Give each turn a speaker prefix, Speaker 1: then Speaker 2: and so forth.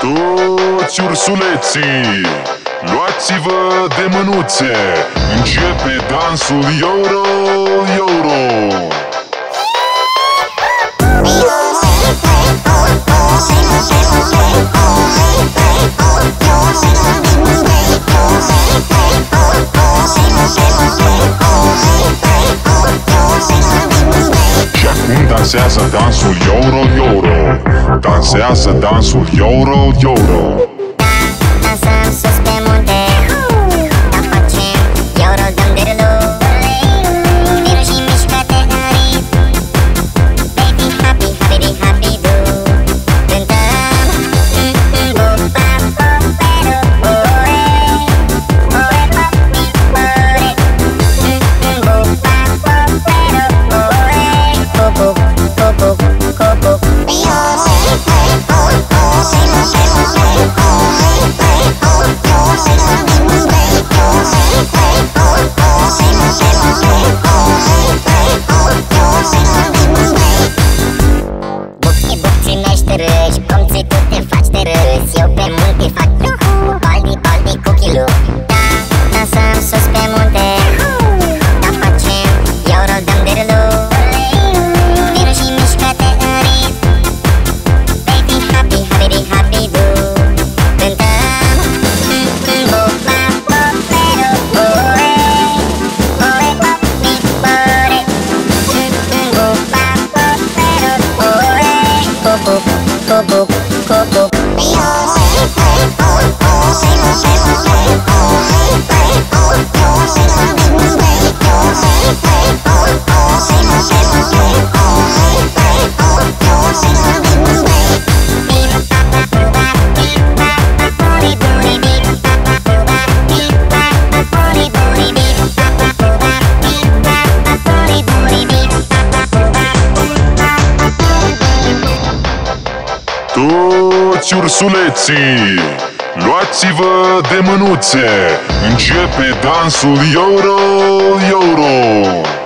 Speaker 1: Toți ursuleții, luați-vă de mânuțe. Începe dansul Euro, Euro. Și acum dansează dansul Euro, Euro Dansează dansul Euro, Euro
Speaker 2: bucții meșterăși Pomții tu te faci de râs Eu pe munte fac Iuhu Baldi, baldi cu chilu. Da, dansăm
Speaker 1: Toți ursuleții, luați-vă de mânuțe. Începe dansul Euro, Euro